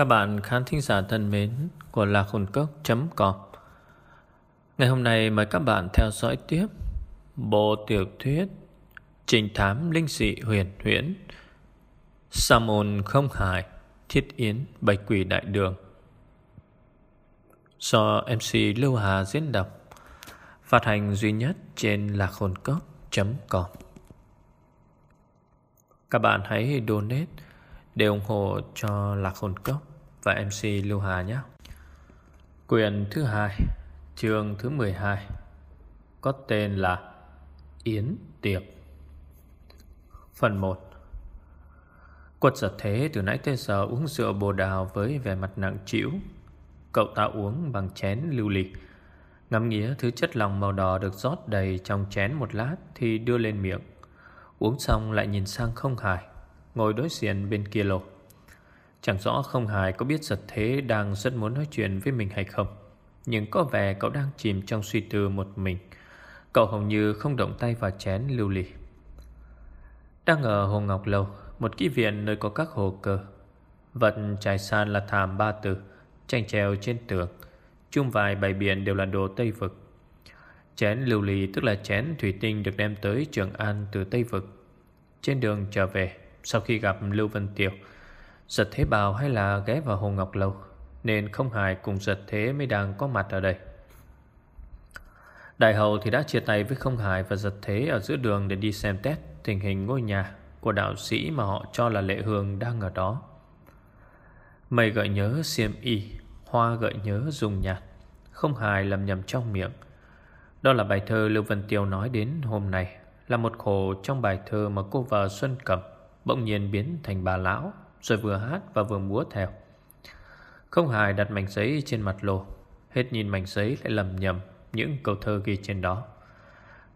Các bạn khán thính giả thân mến của lạc hồn cốc.com Ngày hôm nay mời các bạn theo dõi tiếp Bộ tiểu thuyết Trình thám linh dị huyền huyễn Sa môn không Hải, Thiết yến bạch quỷ đại đường Do MC Lưu Hà diễn đọc Phát hành duy nhất trên lạc hồn cốc.com Các bạn hãy donate để ủng hộ cho Lạc Hồn Cốc và MC Lưu Hà nhé. Quyền thứ hai, chương thứ 12 có tên là Yến Tiệc. Phần 1 Quật giật thế từ nãy tới giờ uống rượu bồ đào với vẻ mặt nặng trĩu. Cậu ta uống bằng chén lưu ly. Ngắm nghĩa thứ chất lòng màu đỏ được rót đầy trong chén một lát thì đưa lên miệng. Uống xong lại nhìn sang không hài Ngồi đối diện bên kia lột. Chẳng rõ không hài có biết giật thế Đang rất muốn nói chuyện với mình hay không, Nhưng có vẻ cậu đang chìm trong suy tư một mình. Cậu hầu như không động tay vào chén lưu ly Đang ở Hồ Ngọc Lâu, Một kỹ viện nơi có các hồ cơ. Vật trải sàn là thảm ba từ Tranh treo trên tường. Chung vài bài biển đều là đồ Tây Vực. Chén lưu ly tức là chén thủy tinh Được đem tới Trường An từ Tây Vực. Trên đường trở về, sau khi gặp Lưu Vân Tiểu Giật Thế Bào hay là ghé vào Hồ Ngọc Lâu Nên không hài cùng Giật Thế mới đang có mặt ở đây Đại hậu thì đã chia tay với không hài và Giật Thế ở giữa đường để đi xem test tình hình ngôi nhà của đạo sĩ mà họ cho là Lệ Hương đang ở đó. Mây gợi nhớ xiêm y, hoa gợi nhớ dùng nhạt, không hài lầm nhầm trong miệng. Đó là bài thơ Lưu Vân Tiêu nói đến hôm nay, là một khổ trong bài thơ mà cô vợ Xuân Cẩm Bỗng nhiên biến thành bà lão rồi vừa hát và vừa múa theo. Không hài đặt mảnh giấy trên mặt lô Hết nhìn mảnh giấy lại lầm nhầm Những câu thơ ghi trên đó.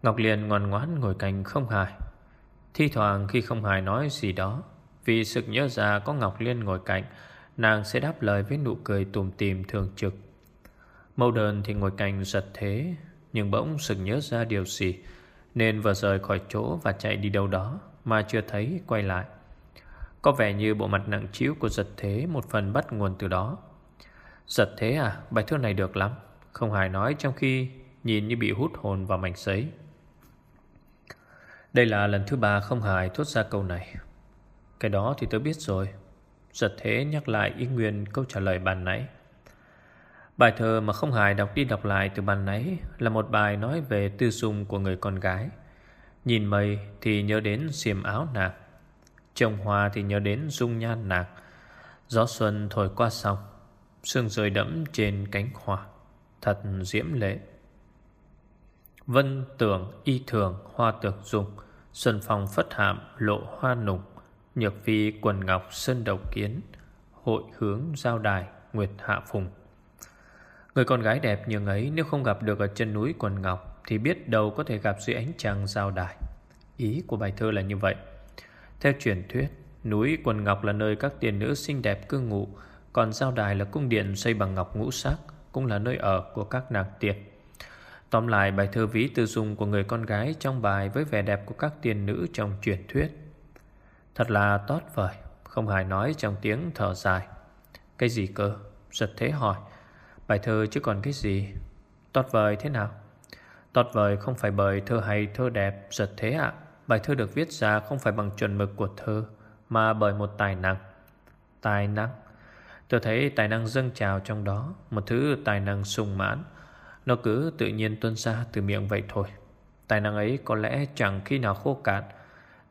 Ngọc Liên ngoan ngoãn ngồi cạnh không hài. Thi thoảng khi không hài nói gì đó, Vì sực nhớ ra có Ngọc Liên ngồi cạnh, Nàng sẽ đáp lời với nụ cười tùm tìm thường trực. Mâu đơn thì ngồi cạnh giật thế, Nhưng bỗng sực nhớ ra điều gì, Nên vừa rời khỏi chỗ và chạy đi đâu đó mà chưa thấy quay lại. Có vẻ như bộ mặt nặng chiếu của giật thế một phần bắt nguồn từ đó. Giật thế à, bài thơ này được lắm. Không hài nói trong khi nhìn như bị hút hồn vào mảnh giấy. Đây là lần thứ ba không hài thốt ra câu này. Cái đó thì tôi biết rồi. Giật thế nhắc lại ý nguyên câu trả lời bàn nãy. Bài thơ mà không hài đọc đi đọc lại từ bàn nãy là một bài nói về tư dung của người con gái. Nhìn mây thì nhớ đến xiêm áo nàng Trồng hoa thì nhớ đến dung nhan nàng. Gió xuân thổi qua sông, Sương rơi đẫm trên cánh hoa. Thật diễm lệ. Vân tưởng y thường, hoa tược dùng. Xuân phong phất hạm lộ hoa nùng. Nhược phi quần ngọc sơn đầu kiến. Hội hướng giao đài, nguyệt hạ phùng. Người con gái đẹp như ấy Nếu không gặp được ở chân núi quần ngọc thì biết đâu có thể gặp dưới ánh trăng giao đài. Ý của bài thơ là như vậy. Theo truyền thuyết, núi Quần Ngọc là nơi các tiền nữ xinh đẹp cư ngụ, còn giao đài là cung điện xây bằng ngọc ngũ sắc, cũng là nơi ở của các nàng tiền. Tóm lại bài thơ ví tư dung của người con gái trong bài với vẻ đẹp của các tiền nữ trong truyền thuyết. Thật là tốt vời, không hài nói trong tiếng thở dài. Cái gì cơ? Giật thế hỏi. Bài thơ chứ còn cái gì? Tốt vời thế nào? Tốt vời không phải bởi thơ hay thơ đẹp Giật thế ạ Bài thơ được viết ra không phải bằng chuẩn mực của thơ, Mà bởi một tài năng. Tài năng. Tôi thấy tài năng dâng trào trong đó, Một thứ tài năng sung mãn. Nó cứ tự nhiên tuôn ra từ miệng vậy thôi. Tài năng ấy có lẽ chẳng khi nào khô cạn.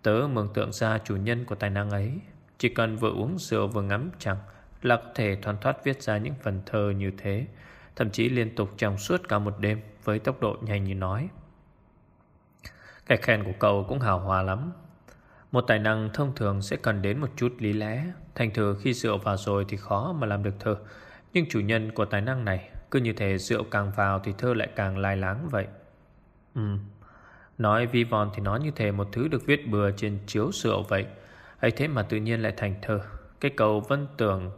Tớ mường tượng ra chủ nhân của tài năng ấy. Chỉ cần vừa uống rượu vừa ngắm chẳng Là có thể thoăn thoát viết ra những phần thơ như thế, Thậm chí liên tục trong suốt cả một đêm với tốc độ nhanh như nói. Cái khen của cậu cũng hào hòa lắm. Một tài năng thông thường sẽ cần đến một chút lý lẽ. Thành thử khi rượu vào rồi thì khó mà làm được thơ. Nhưng chủ nhân của tài năng này cứ như thế rượu càng vào thì thơ lại càng lai láng vậy. Ừ, nói vi von thì nói như thế một thứ được viết bừa trên chiếu rượu vậy. ấy thế mà tự nhiên lại thành thơ. Cái cầu vân tường,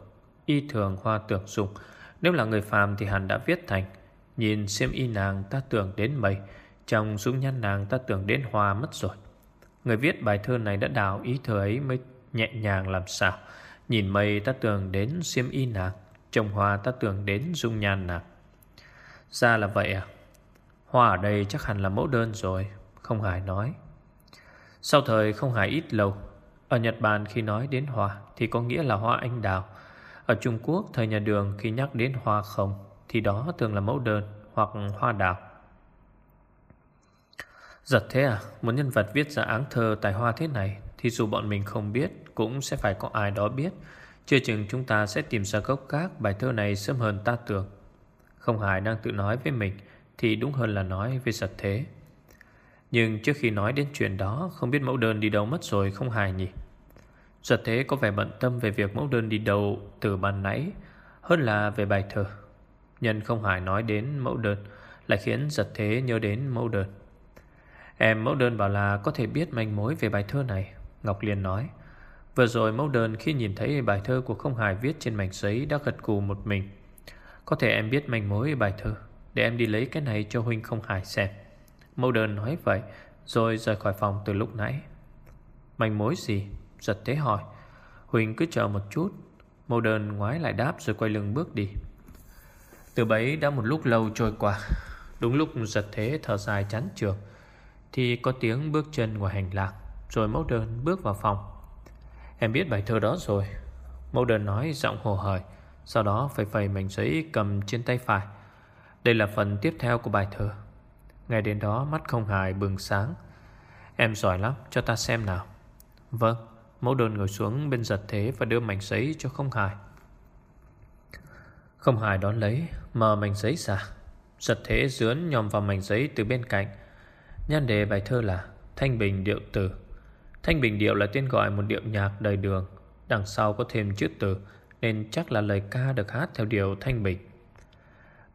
y thường hoa tưởng dùng. Nếu là người phàm thì hẳn đã viết thành Nhìn xem y nàng ta tưởng đến mây trong dung nhan nàng ta tưởng đến hoa mất rồi. Người viết bài thơ này đã đào ý thơ ấy mới nhẹ nhàng làm sao. Nhìn mây ta tưởng đến xiêm y nàng Trồng hoa ta tưởng đến dung nhan nàng. Ra là vậy à? Hoa ở đây chắc hẳn là mẫu đơn rồi, Không Hải nói. Sau thời không Hải ít lâu, Ở Nhật Bản khi nói đến hoa Thì có nghĩa là hoa anh đào. Ở Trung Quốc, thời nhà đường khi nhắc đến hoa không Thì đó thường là mẫu đơn Hoặc hoa đào. Giật thế à? Một nhân vật viết ra áng thơ tài hoa thế này Thì dù bọn mình không biết, Cũng sẽ phải có ai đó biết. Chưa chừng chúng ta sẽ tìm ra gốc các Bài thơ này sớm hơn ta tưởng. Không hài đang tự nói với mình Thì đúng hơn là nói với giật thế. Nhưng trước khi nói đến chuyện đó, Không biết mẫu đơn đi đâu mất rồi không hài nhỉ? Giật thế có vẻ bận tâm về việc mẫu đơn đi đâu từ ban nãy, Hơn là về bài thơ. Nhân không hài nói đến mẫu đơn, Lại khiến giật thế nhớ đến mẫu đơn. Em mẫu đơn bảo là có thể biết manh mối về bài thơ này, Ngọc Liên nói. Vừa rồi mẫu đơn khi nhìn thấy bài thơ của không hài viết trên mảnh giấy đã gật cù một mình. Có thể em biết manh mối bài thơ, Để em đi lấy cái này cho huynh không hài xem. Mẫu đơn nói vậy, Rồi rời khỏi phòng từ lúc nãy. Manh mối gì? Giật thế hỏi. Huynh cứ chờ một chút. Mẫu đơn ngoái lại đáp rồi quay lưng bước đi. Từ bấy đã một lúc lâu trôi qua. Đúng lúc giật thế thở dài chán trường thì có tiếng bước chân ngoài hành lang, Rồi mẫu đơn bước vào phòng. Em biết bài thơ đó rồi. Mẫu đơn nói giọng hồ hởi, Sau đó phải phẩy mảnh giấy cầm trên tay phải. Đây là phần tiếp theo của bài thơ. Ngay đến đó mắt không hài bừng sáng. Em giỏi lắm, cho ta xem nào. Vâng Mẫu đơn ngồi xuống bên giật thế Và đưa mảnh giấy cho không hài. Không hài đón lấy, Mở mảnh giấy ra. Giật thế dướn nhòm vào mảnh giấy từ bên cạnh. Nhan đề bài thơ là Thanh Bình Điệu Tử Thanh Bình Điệu là tên gọi một điệu nhạc đời đường, Đằng sau có thêm chữ từ, Nên chắc là lời ca được hát theo điệu Thanh Bình.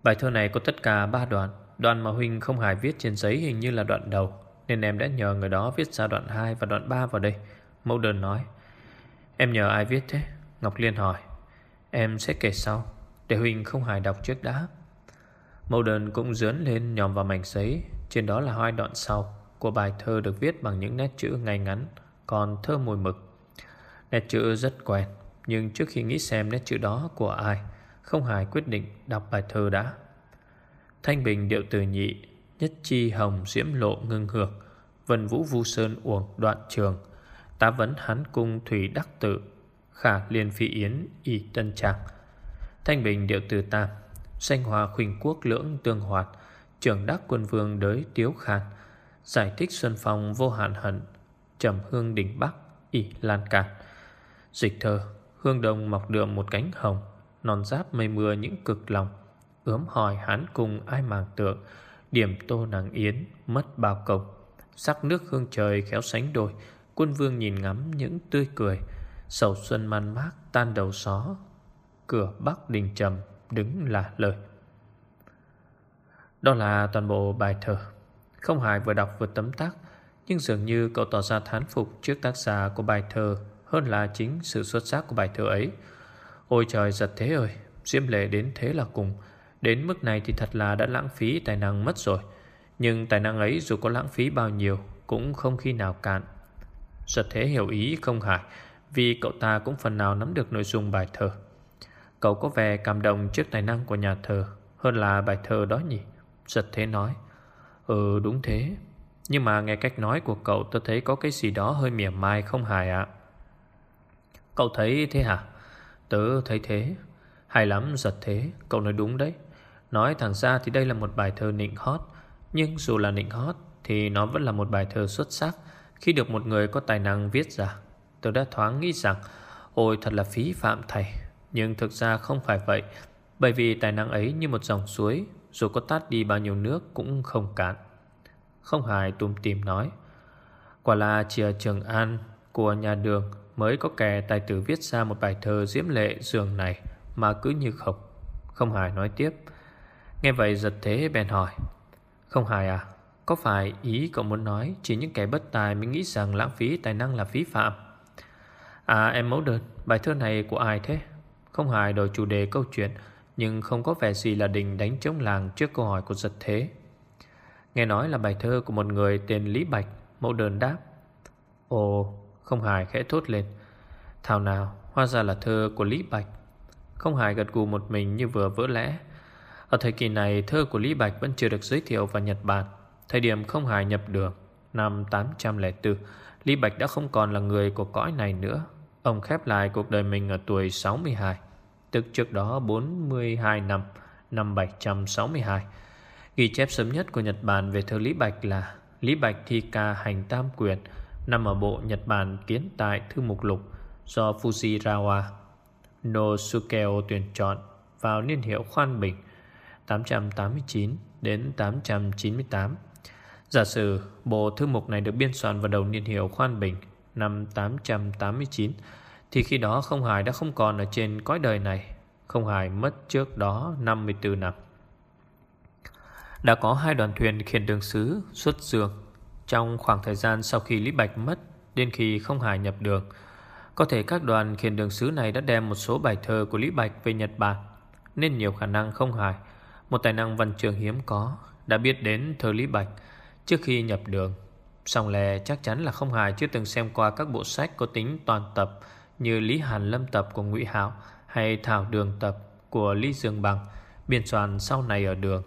Bài thơ này có tất cả 3 đoạn Đoạn mà Huynh không hài viết trên giấy hình như là đoạn đầu, Nên em đã nhờ người đó viết ra đoạn 2 và đoạn 3 vào đây. Mẫu đơn nói, Em nhờ ai viết thế? Ngọc Liên hỏi, Em sẽ kể sau, Để Huynh không hài đọc trước đã. Mẫu đơn cũng dướn lên nhòm vào mảnh giấy trên đó là hai đoạn sau Của bài thơ được viết bằng những nét chữ ngay ngắn Còn thơ mùi mực. Nét chữ rất quen Nhưng trước khi nghĩ xem nét chữ đó của ai Không hài quyết định đọc bài thơ đã. Thanh bình điệu từ nhị Nhất chi hồng diễm lộ ngưng hược, Vân vũ vu sơn uổng đoạn trường Tá vấn hán cung thủy đắc tự Khả liên phi yến y tân trang Thanh bình điệu từ tam Xanh hòa khuynh quốc lưỡng tương hoạt trưởng đắc quân vương đới tiếu khan Giải thích xuân phong vô hạn hận, Trầm hương đỉnh bắc ỉ lan cạn Dịch thơ, Hương đông mọc đượm một cánh hồng, Non giáp mây mưa những cực lòng, Ướm hỏi hán cùng ai màng tượng, Điểm tô nàng yến, Mất bao công Sắc nước hương trời khéo sánh đôi, Quân vương nhìn ngắm những tươi cười, Sầu xuân man mác tan đầu xó, Cửa bắc đình trầm, đứng là lời đó là toàn bộ bài thơ. Không hài vừa đọc vừa tấm tắc Nhưng dường như cậu tỏ ra thán phục Trước tác giả của bài thơ Hơn là chính sự xuất sắc của bài thơ ấy. Ôi trời, giật thế ơi, Diễm lệ đến thế là cùng. Đến mức này thì thật là đã lãng phí tài năng mất rồi. Nhưng tài năng ấy dù có lãng phí bao nhiêu Cũng không khi nào cạn. Giật thế hiểu ý không hài, Vì cậu ta cũng phần nào nắm được nội dung bài thơ. Cậu có vẻ cảm động trước tài năng của nhà thơ Hơn là bài thơ đó nhỉ? Giật thế nói Ừ đúng thế. Nhưng mà nghe cách nói của cậu, tôi thấy có cái gì đó hơi mỉa mai không hài ạ. Cậu thấy thế hả? Tớ thấy thế. Hay lắm, giật thế. Cậu nói đúng đấy. Nói thẳng ra thì đây là một bài thơ nịnh hót. Nhưng dù là nịnh hót Thì nó vẫn là một bài thơ xuất sắc. Khi được một người có tài năng viết ra, Tớ đã thoáng nghĩ rằng, Ôi, thật là phí phạm thầy. Nhưng thực ra không phải vậy. Bởi vì tài năng ấy như một dòng suối dù có tát đi bao nhiêu nước cũng không cạn. Không hài tùm tìm nói, Quả là chỉ ở Trường An Của nhà đường Mới có kẻ tài tử viết ra một bài thơ diễm lệ giường này Mà cứ như khộc Không hài nói tiếp, Nghe vậy giật thế bèn hỏi, Không hài à Có phải ý cậu muốn nói Chỉ những kẻ bất tài mới nghĩ rằng lãng phí tài năng là phí phạm? À em mẫu đơn, Bài thơ này của ai thế? Không hài đổi chủ đề câu chuyện nhưng không có vẻ gì là đình đánh chống làng trước câu hỏi của giật thế. Nghe nói là bài thơ của một người tên Lý Bạch, Mẫu đơn đáp. Ồ, không hài khẽ thốt lên. Thảo nào, Hóa ra là thơ của Lý Bạch. Không hài gật gù một mình như vừa vỡ lẽ. Ở thời kỳ này, thơ của Lý Bạch vẫn chưa được giới thiệu vào Nhật Bản. Thời điểm không hài nhập được, Năm 804 Lý Bạch đã không còn là người của cõi này nữa. Ông khép lại cuộc đời mình ở tuổi 62 Tức trước đó 42 năm Năm 762 Ghi chép sớm nhất của Nhật Bản về thơ Lý Bạch là Lý Bạch thi ca hành tam quyền, Nằm ở bộ Nhật Bản kiến tại thư mục lục, Do Fujiwara Nosukeo tuyển chọn Vào niên hiệu Khoan Bình 889 đến 898 Giả sử, bộ thư mục này được biên soạn vào đầu niên hiệu Khoan Bình, năm 889 thì khi đó không hài đã không còn ở trên cõi đời này. Không hài mất trước đó 54 năm. Đã có hai đoàn thuyền khiển đường sứ xuất dương trong khoảng thời gian sau khi Lý Bạch mất đến khi không hài nhập đường. Có thể các đoàn khiển đường sứ này đã đem một số bài thơ của Lý Bạch về Nhật Bản nên nhiều khả năng không hài một tài năng văn trường hiếm có, đã biết đến thơ Lý Bạch trước khi nhập đường. Song lè chắc chắn là không hài chưa từng xem qua các bộ sách có tính toàn tập như Lý Hàn Lâm tập của Ngụy Hạo hay Thảo Đường tập của Lý Dương Bằng biên soạn sau này ở đường.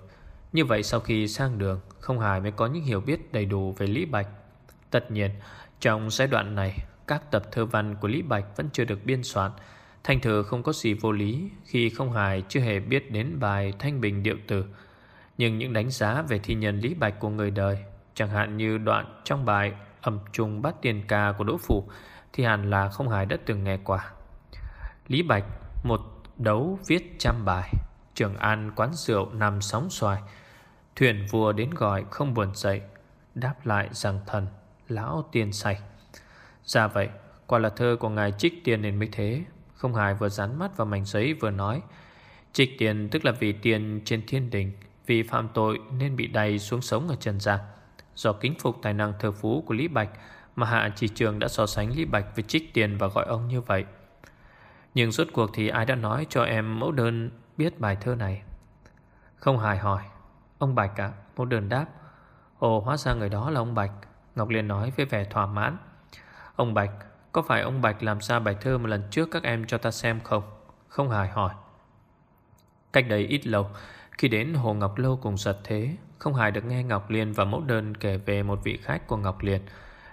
Như vậy sau khi sang đường, không hài mới có những hiểu biết đầy đủ về Lý Bạch. Tất nhiên, trong giai đoạn này, các tập thơ văn của Lý Bạch vẫn chưa được biên soạn. Thanh thừa không có gì vô lý khi không hài chưa hề biết đến bài Thanh Bình Điệu Tử. Nhưng những đánh giá về thi nhân Lý Bạch của người đời, chẳng hạn như đoạn trong bài Ẩm trùng bát tiền ca của Đỗ Phủ, thì hẳn là không hài đã từng nghe qua. Lý Bạch một đấu viết trăm bài, Trường An quán rượu nằm sóng xoài, thuyền vua đến gọi không buồn dậy, đáp lại rằng thần lão tiên say. Ra dạ vậy, quả là thơ của ngài trích tiền nên mới thế. Không hài vừa dán mắt vào mảnh giấy vừa nói Trích tiền tức là vì tiền trên thiên đình Vì phạm tội nên bị đầy xuống sống ở trần gian Do kính phục tài năng thơ phú của Lý Bạch mà Hạ Chỉ Trường đã so sánh Lý Bạch với trích tiền và gọi ông như vậy. Nhưng rốt cuộc thì ai đã nói cho em mẫu đơn biết bài thơ này? Không hài hỏi. Ông Bạch à Mẫu đơn đáp. Ồ, hóa ra người đó là ông Bạch, Ngọc Liên nói với vẻ thỏa mãn. Ông Bạch, Có phải ông Bạch làm ra bài thơ mà lần trước các em cho ta xem không? Không hài hỏi. Cách đây ít lâu, Khi đến Hồ Ngọc Lâu cùng giật thế, Không hài được nghe Ngọc Liên và mẫu đơn kể về một vị khách của Ngọc Liên.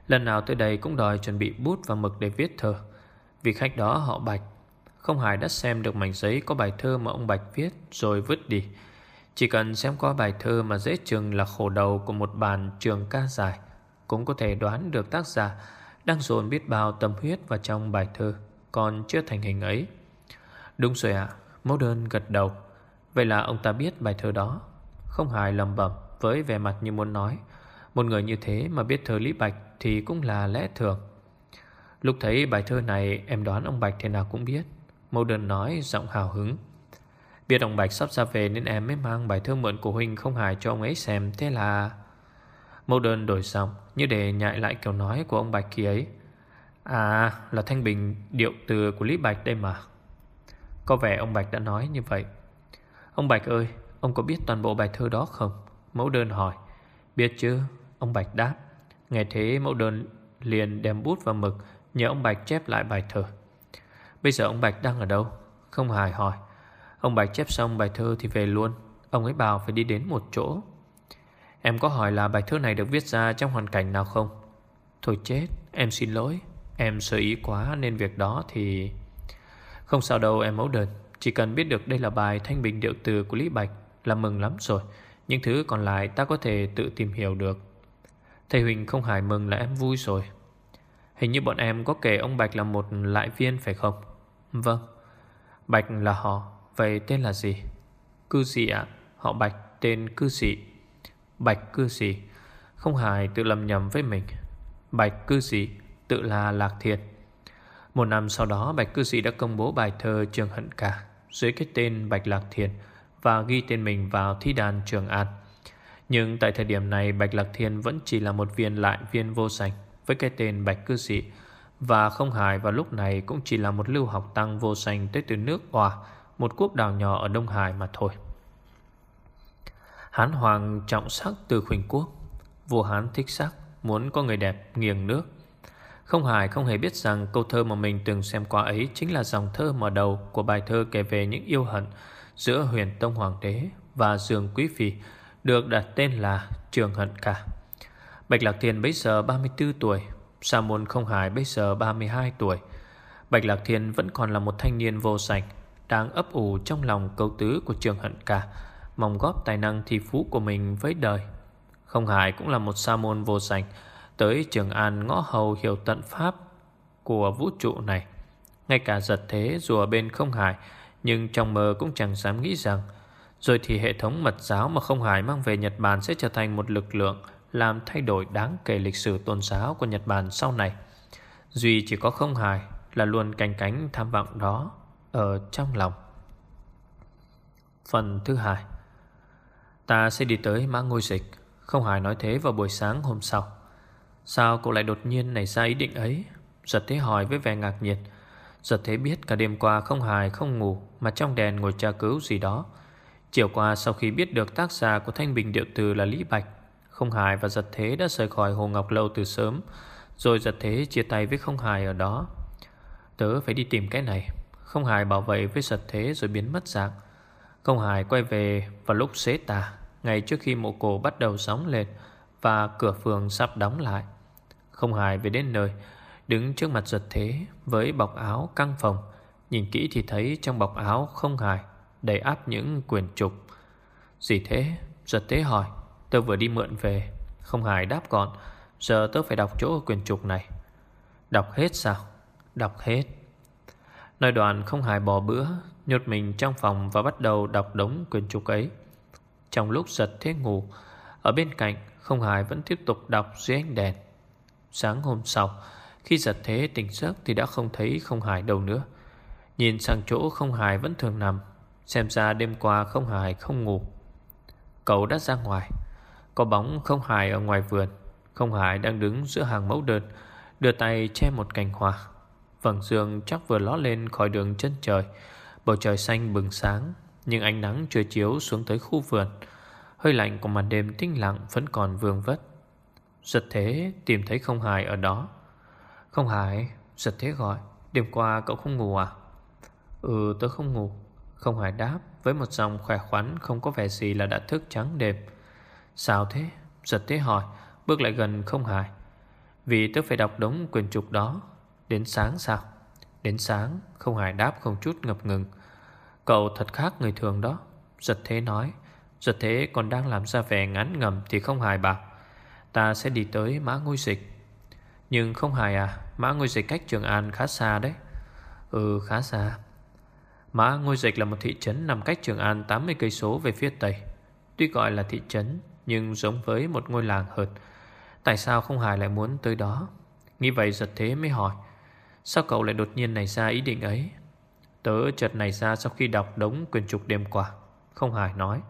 Lần nào tới đây cũng đòi chuẩn bị bút và mực để viết thơ. Vì khách đó họ Bạch. Không hài đã xem được mảnh giấy có bài thơ mà ông Bạch viết rồi vứt đi. Chỉ cần xem qua bài thơ mà dễ chừng là khổ đầu của một bàn trường ca dài. Cũng có thể đoán được tác giả đang dồn biết bao tâm huyết vào trong bài thơ Còn chưa thành hình ấy. Đúng rồi ạ à, Mẫu đơn gật đầu. Vậy là ông ta biết bài thơ đó. Không hài lầm bẩm với vẻ mặt như muốn nói. Một người như thế mà biết thơ Lý Bạch thì cũng là lẽ thường. Lúc thấy bài thơ này em đoán ông Bạch thế nào cũng biết. Mẫu đơn nói giọng hào hứng. Biết ông Bạch sắp ra về nên em mới mang bài thơ mượn của Huynh không hài cho ông ấy xem. Thế là... Mẫu đơn đổi giọng như để nhại lại kiểu nói của ông Bạch kia ấy. À là thanh bình điệu từ của Lý Bạch đây mà. Có vẻ ông Bạch đã nói như vậy. Ông Bạch ơi, ông có biết toàn bộ bài thơ đó không? Mẫu đơn hỏi. Biết chứ, ông Bạch đáp. Nghe thế, mẫu đơn liền đem bút và mực Nhờ ông Bạch chép lại bài thơ. Bây giờ ông Bạch đang ở đâu? Không hài hỏi. Ông Bạch chép xong bài thơ thì về luôn. Ông ấy bảo phải đi đến một chỗ. Em có hỏi là bài thơ này được viết ra trong hoàn cảnh nào không? Thôi chết, Em xin lỗi. Em sơ ý quá nên việc đó thì Không sao đâu em mẫu đơn. Chỉ cần biết được đây là bài thanh bình điệu từ của Lý Bạch Là mừng lắm rồi. Những thứ còn lại ta có thể tự tìm hiểu được. Thầy Huỳnh không hài mừng là em vui rồi. Hình như bọn em có kể ông Bạch là một lại viên, phải không? Vâng. Bạch là họ. Vậy tên là gì? Cư sĩ ạ. Họ Bạch, tên cư sĩ. Bạch cư sĩ. Không hài tự lầm nhầm với mình. Bạch cư sĩ tự là Lạc Thiệt Một năm sau đó, Bạch cư sĩ đã công bố bài thơ Trường Hận cả, Dưới cái tên Bạch Lạc Thiệt Và ghi tên mình vào thi đàn Trường An nhưng tại thời điểm này Bạch Lạc Thiên vẫn chỉ là một viên lại viên vô sạch với cái tên Bạch Cư Sĩ và không hài vào lúc này cũng chỉ là một lưu học tăng vô sành tới từ nước Hòa, một quốc đảo nhỏ ở Đông Hải mà thôi. Hán Hoàng trọng sắc từ khuỳnh quốc, vua Hán thích sắc, muốn có người đẹp nghiêng nước. Không Hải không hề biết rằng câu thơ mà mình từng xem qua ấy chính là dòng thơ mở đầu của bài thơ kể về những yêu hận giữa huyền tông hoàng đế và dương quý phi được đặt tên là Trường Hận Cả. Bạch Lạc Thiên bây giờ 34 tuổi, Sa môn Không Hải bây giờ 32 tuổi. Bạch Lạc Thiên vẫn còn là một thanh niên vô sành, đang ấp ủ trong lòng câu tứ của Trường Hận Cả, mong góp tài năng thi phú của mình với đời. Không Hải cũng là một sa môn vô sành, tới Trường An ngõ hầu hiểu tận pháp của vũ trụ này. Ngay cả giật thế dù ở bên Không Hải, nhưng trong mơ cũng chẳng dám nghĩ rằng rồi thì hệ thống mật giáo mà Không Hải mang về Nhật Bản sẽ trở thành một lực lượng làm thay đổi đáng kể lịch sử tôn giáo của Nhật Bản sau này. Duy chỉ có Không Hải là luôn canh cánh tham vọng đó ở trong lòng. Phần thứ hai. Ta sẽ đi tới mã ngôi dịch. Không Hải nói thế vào buổi sáng hôm sau. Sao cậu lại đột nhiên nảy ra ý định ấy? Giật thế hỏi với vẻ ngạc nhiệt Giật thế biết cả đêm qua không hài không ngủ Mà trong đèn ngồi tra cứu gì đó. Chiều qua, sau khi biết được tác giả của Thanh Bình Điệu Từ là Lý Bạch, Không Hải và giật thế đã rời khỏi Hồ Ngọc Lâu từ sớm, Rồi giật thế chia tay với không Hải ở đó. Tớ phải đi tìm cái này. Không Hải bảo vệ với giật thế rồi biến mất dạng. Không Hải quay về vào lúc xế tà, ngay trước khi mộ cổ bắt đầu sóng lên Và cửa phường sắp đóng lại. Không Hải về đến nơi, Đứng trước mặt giật thế Với bọc áo căng phòng Nhìn kỹ thì thấy trong bọc áo không Hải. Đầy áp những quyền trục. Gì thế? Giật thế hỏi. Tớ vừa đi mượn về. Không hài đáp gọn Giờ tớ phải đọc chỗ quyền trục này. Đọc hết sao? Đọc hết. Nơi đoàn không hài bỏ bữa Nhột mình trong phòng và bắt đầu đọc đống quyền trục ấy. Trong lúc giật thế ngủ, Ở bên cạnh, không hài vẫn tiếp tục đọc dưới ánh đèn. Sáng hôm sau, khi giật thế tỉnh giấc thì đã không thấy không hài đâu nữa. Nhìn sang chỗ không hài vẫn thường nằm. Xem ra đêm qua không hài, không ngủ. Cậu đã ra ngoài. Có bóng không hài ở ngoài vườn. Không hài đang đứng giữa hàng mẫu đơn, Đưa tay che một cành hoa. Vầng dương chắc vừa ló lên khỏi đường chân trời. Bầu trời xanh bừng sáng, Nhưng ánh nắng chưa chiếu xuống tới khu vườn. Hơi lạnh của màn đêm tĩnh lặng Vẫn còn vương vất. Giật thế tìm thấy không hài ở đó. Không hài? Giật thế gọi, Đêm qua cậu không ngủ à? Ừ tớ không ngủ. Không hỏi đáp, Với một dòng khỏe khoắn, Không có vẻ gì là đã thức trắng đêm. Sao thế? Giật thế hỏi, Bước lại gần không hài. Vì tớ phải đọc đống quyền trục đó. Đến sáng sao? Đến sáng, Không hài đáp, không chút ngập ngừng. Cậu thật khác người thường đó. Giật thế nói, Giật thế còn đang làm ra vẻ ngắn ngầm Thì không hài bảo Ta sẽ đi tới mã ngôi dịch. Nhưng không hài à Mã Ngôi Dịch cách Trường An khá xa đấy. Ừ khá xa. Mã Ngôi Dịch là một thị trấn nằm cách Trường An 80 cây số về phía tây. Tuy gọi là thị trấn, nhưng giống với một ngôi làng hợt. Tại sao không hài lại muốn tới đó? Nghĩ vậy giật thế mới hỏi. Sao cậu lại đột nhiên nảy ra ý định ấy? Tớ chợt nảy ra sau khi đọc đống quyền trục đêm qua. Không hài nói.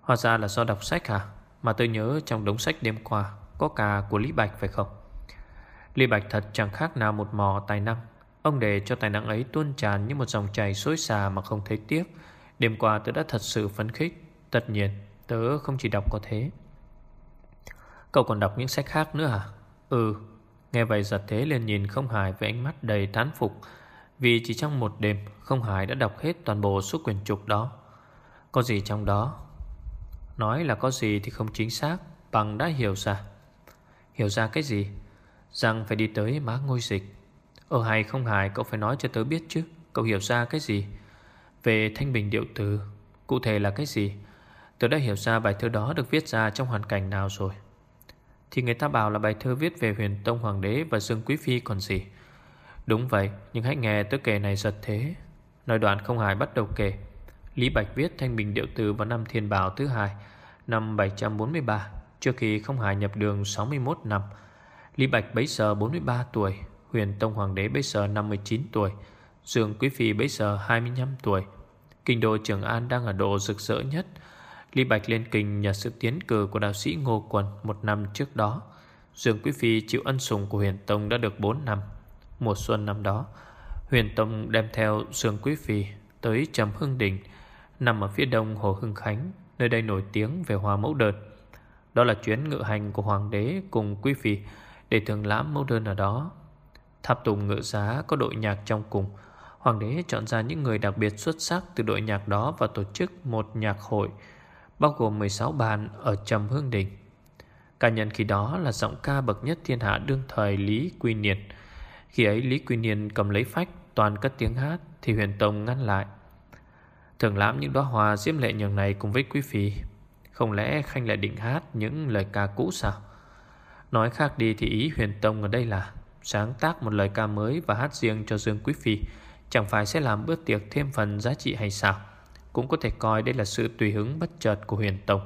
Hóa ra là do đọc sách hả? Mà tôi nhớ trong đống sách đêm qua có cả của Lý Bạch phải không? Lý Bạch thật chẳng khác nào một mò tài năng Ông để cho tài năng ấy tuôn tràn như một dòng chảy xối xả mà không thấy tiếc. Đêm qua tớ đã thật sự phấn khích. Tất nhiên, tớ không chỉ đọc có thế. Cậu còn đọc những sách khác nữa hả? Ừ Nghe vậy giật thế lên nhìn không hài với ánh mắt đầy tán phục. Vì chỉ trong một đêm, Không hài đã đọc hết toàn bộ số quyền trục đó. Có gì trong đó? Nói là có gì thì không chính xác. Bằng đã hiểu ra. Hiểu ra cái gì? Rằng phải đi tới má ngôi dịch. Ờ, Ở hài không hài, cậu phải nói cho tớ biết chứ. Cậu hiểu ra cái gì? Về thanh bình điệu từ, Cụ thể là cái gì? Tớ đã hiểu ra bài thơ đó được viết ra trong hoàn cảnh nào rồi. Thì người ta bảo là bài thơ viết về huyền tông hoàng đế Và dương quý phi còn gì? Đúng vậy, Nhưng hãy nghe tớ kể này giật thế. Nói đoạn không hài bắt đầu kể. Lý Bạch viết thanh bình điệu từ vào năm thiên bảo thứ hai, Năm 743 Trước khi không hài nhập đường 61 năm. Lý Bạch bấy giờ 43 tuổi. Huyền Tông Hoàng đế bây giờ 59 tuổi, Dương Quý Phi bây giờ 25 tuổi. Kinh đô Trường An đang ở độ rực rỡ nhất. Lý Bạch lên kinh nhờ sự tiến cử của đạo sĩ Ngô Quần một năm trước đó. Dương Quý Phi chịu ân sủng của Huyền Tông đã được 4 năm. Mùa xuân năm đó, Huyền Tông đem theo Dương Quý Phi tới Trầm Hưng Đình, nằm ở phía đông Hồ Hưng Khánh, nơi đây nổi tiếng về hoa mẫu đơn. Đó là chuyến ngự hành của Hoàng đế cùng Quý Phi để thường lãm mẫu đơn ở đó. Tháp tùng ngựa giá có đội nhạc trong cùng Hoàng đế chọn ra những người đặc biệt xuất sắc từ đội nhạc đó và tổ chức một nhạc hội, bao gồm 16 bàn ở Trầm Hương Đình. Ca nhân khi đó là giọng ca bậc nhất thiên hạ đương thời Lý Quy Niên. Khi ấy Lý Quy Niên cầm lấy phách, toàn cất tiếng hát thì huyền tông ngăn lại. Thường lãm những đóa hoa diễm lệ nhường này cùng với quý phi. Không lẽ Khanh lại định hát những lời ca cũ sao? Nói khác đi thì ý huyền tông ở đây là sáng tác một lời ca mới và hát riêng cho Dương Quý Phi, Chẳng phải sẽ làm bữa tiệc thêm phần giá trị hay sao? Cũng có thể coi đây là sự tùy hứng bất chợt của huyền tông.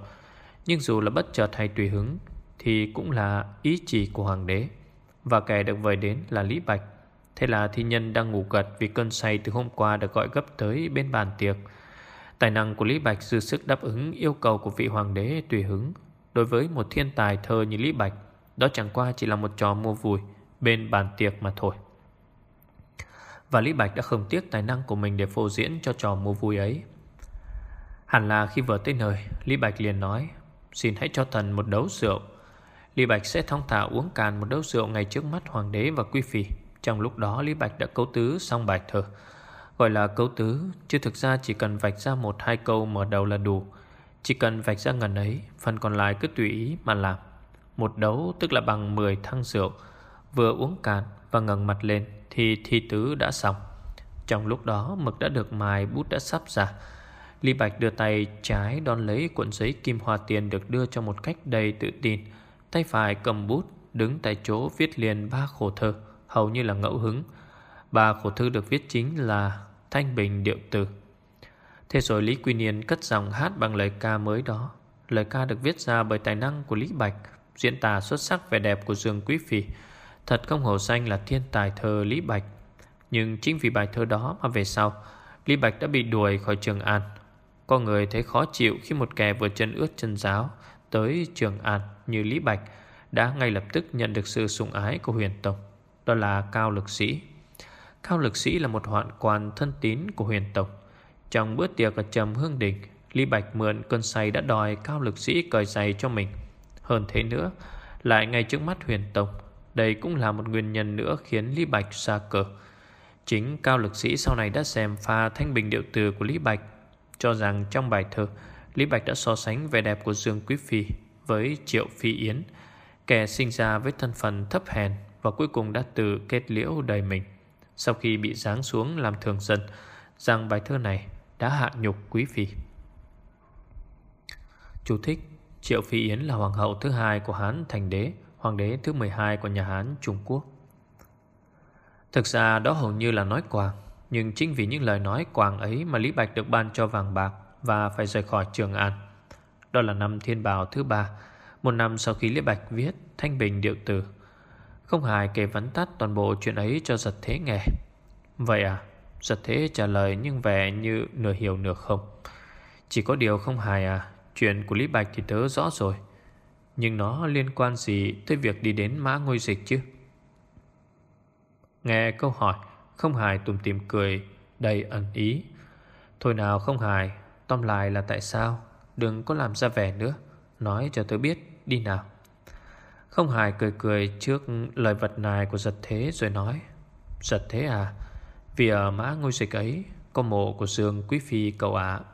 Nhưng dù là bất chợt hay tùy hứng, Thì cũng là ý chỉ của hoàng đế. Và kẻ được vời đến là Lý Bạch. Thế là thi nhân đang ngủ gật Vì cơn say từ hôm qua được gọi gấp tới bên bàn tiệc. Tài năng của Lý Bạch dư sức đáp ứng yêu cầu của vị hoàng đế tùy hứng. Đối với một thiên tài thơ như Lý Bạch, Đó chẳng qua chỉ là một trò mua vui. Bên bàn tiệc mà thôi. Và Lý Bạch đã không tiếc tài năng của mình Để phô diễn cho trò mua vui ấy. Hẳn là khi vừa tới nơi, Lý Bạch liền nói, Xin hãy cho thần một đấu rượu. Lý Bạch sẽ thong thả uống cạn một đấu rượu Ngay trước mắt hoàng đế và quý phi. Trong lúc đó, Lý Bạch đã cấu tứ xong bài thơ. Gọi là cấu tứ, Chứ thực ra chỉ cần vạch ra một hai câu mở đầu là đủ. Chỉ cần vạch ra ngần ấy, Phần còn lại cứ tùy ý mà làm. Một đấu tức là bằng 10 thăng rượu. Vừa uống cạn và ngẩng mặt lên thì thi tứ đã xong. Trong lúc đó mực đã được mài bút đã sắp ra. Lý Bạch đưa tay trái đón lấy cuộn giấy kim hoa tiền được đưa cho một cách đầy tự tin. Tay phải cầm bút đứng tại chỗ viết liền ba khổ thơ hầu như là ngẫu hứng. Ba khổ thư được viết chính là Thanh Bình Điệu Từ. Thế rồi Lý Quy Niên cất giọng hát bằng lời ca mới đó. Lời ca được viết ra bởi tài năng của Lý Bạch, diễn tả xuất sắc vẻ đẹp của Dương Quý Phi. Thật không hổ danh là thiên tài thơ Lý Bạch. Nhưng chính vì bài thơ đó mà về sau, Lý Bạch đã bị đuổi khỏi trường An. Có người thấy khó chịu khi một kẻ vừa chân ướt chân giáo Tới trường An như Lý Bạch Đã ngay lập tức nhận được sự sủng ái của huyền tộc Đó là Cao Lực Sĩ. Cao Lực Sĩ là một hoạn quan thân tín của huyền tộc Trong bữa tiệc ở Trầm Hương Đình, Lý Bạch mượn cơn say đã đòi Cao Lực Sĩ cởi giày cho mình. Hơn thế nữa, Lại ngay trước mắt huyền tộc đây cũng là một nguyên nhân nữa khiến Lý Bạch xa cờ. Chính cao lực sĩ sau này đã xem pha thanh bình điệu từ của Lý Bạch, cho rằng trong bài thơ, Lý Bạch đã so sánh vẻ đẹp của Dương Quý Phi với Triệu Phi Yến, kẻ sinh ra với thân phận thấp hèn và cuối cùng đã tự kết liễu đời mình. Sau khi bị giáng xuống làm thường dân, rằng bài thơ này đã hạ nhục Quý Phi. Chú thích Triệu Phi Yến là hoàng hậu thứ hai của Hán thành đế hoàng đế thứ 12 của nhà Hán Trung Quốc. Thực ra đó hầu như là nói quàng, nhưng chính vì những lời nói quàng ấy mà Lý Bạch được ban cho vàng bạc và phải rời khỏi Trường An. Đó là năm thiên Bảo thứ ba, một năm sau khi Lý Bạch viết Thanh Bình Điệu Tử. Không hài kể vắn tắt toàn bộ chuyện ấy cho giật thế nghe. Vậy à? Giật thế trả lời nhưng vẻ như nửa hiểu nửa không. Chỉ có điều không hài à, chuyện của Lý Bạch thì tớ rõ rồi. Nhưng nó liên quan gì tới việc đi đến mã ngôi dịch chứ? Nghe câu hỏi, không hài tùm tìm cười, đầy ẩn ý. Thôi nào không hài, tóm lại là tại sao? Đừng có làm ra vẻ nữa, nói cho tôi biết, đi nào. Không hài cười cười trước lời vật này của giật thế rồi nói. Giật thế à? Vì ở mã ngôi dịch ấy có mộ của Dương Quý Phi cậu ạ. À.